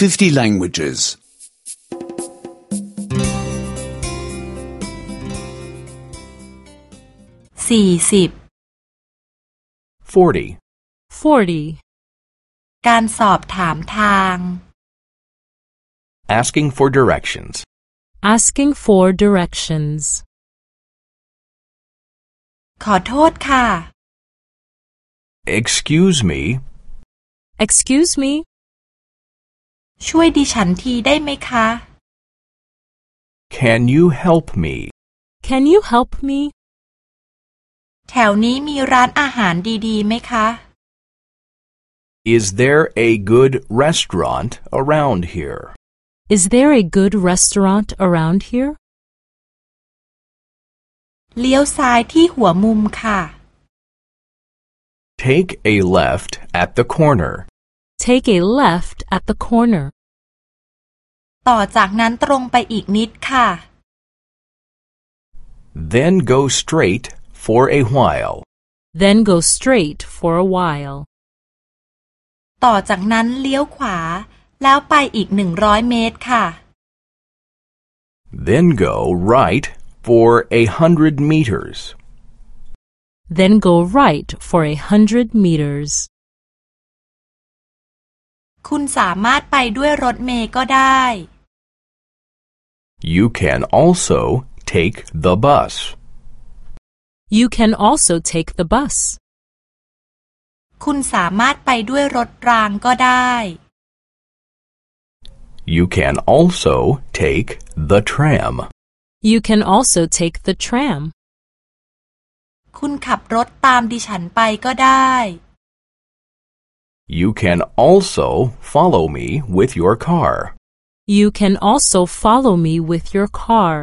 50 languages. สี่สิบ 40. 40. การสอบถามทาง Asking for directions. Asking for directions. ขอโทษค่ะ Excuse me. Excuse me? ช่วยดิฉันทีได้ไหมคะ Can you help me? Can you help me? แถวนี้มีร้านอาหารดีๆไหมคะ Is there a good restaurant around here? Is there a good restaurant around here? เลี้ยวซ้ายที่หัวมุมค่ะ Take a left at the corner. Take a left at the corner. ต่อจากนั้นตรงไปอีกนิดค่ะ Then go straight for a while. Then go straight for a while. ต่อจากนั้นเลี้ยวขวา แล้วไปอีกหนึ่งร้อยเมตรค่ะ Then go right for a hundred meters. Then go right for a hundred meters. คุณสามารถไปด้วยรถเมล์ก็ได้ You can also take the bus. You can also take the bus. คุณสามารถไปด้วยรถรางก็ได้ You can also take the tram. You can also take the tram. คุณขับรถตามดิฉันไปก็ได้ You can also follow me with your car. You can also follow me with your car.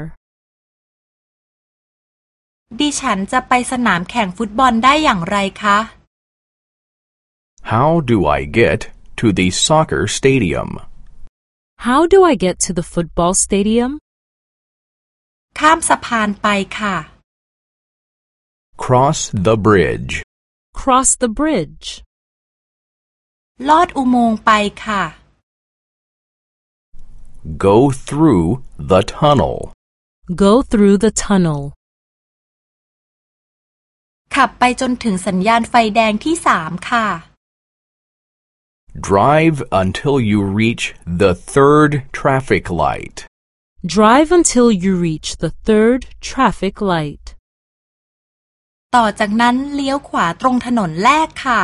ดิฉันจะไปสนามแข่งฟุตบอลได้อย่างไรคะ How do I get to the soccer stadium? How do I get to the football stadium? ข้ามสะพานไปค่ะ Cross the bridge. Cross the bridge. ลอดอุโมงค์ไปค่ะ Go through the tunnel. Go through the tunnel. ขับไปจนถึงสัญญาณไฟแดงที่สามค่ะ Drive until you reach the third traffic light. Drive until you reach the third traffic light. ต่อจากนั้นเลี้ยวขวาตรงถนนแรกค่ะ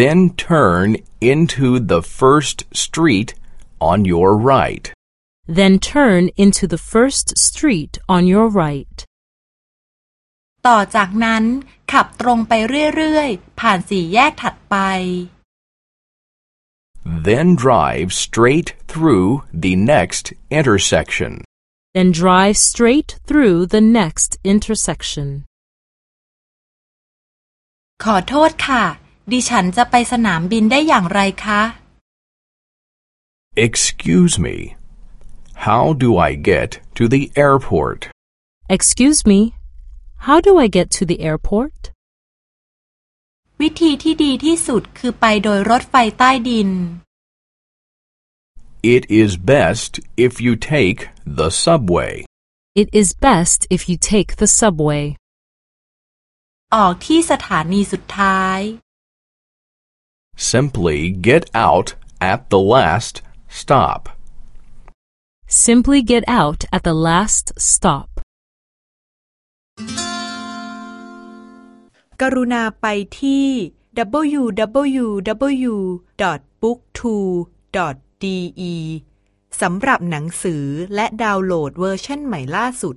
Then turn into the first street on your right. Then turn into the first street on your right. ต่อจากนั้นขับตรงไปเรื่อยๆ ผ่านสี่แยกถัดไป Then drive straight through the next intersection. Then drive straight through the next intersection. ขอโทษค่ะ ดิฉันจะไปสนามบินได้อย่างไรคะ Excuse me. How do I get to the airport? Excuse me, how do I get to the airport? วิธีที่ดีที่สุดคือไปโดยรถไฟใต้ดิน It is best if you take the subway. It is best if you take the subway. ออกที่สถานีสุดท้าย Simply get out at the last stop. Simply get out at the last stop. กรุณาไปที่ www.booktwo.de สำหรับหนังสือและดาวน์โหลดเวอร์ชันใหม่ล่าสุด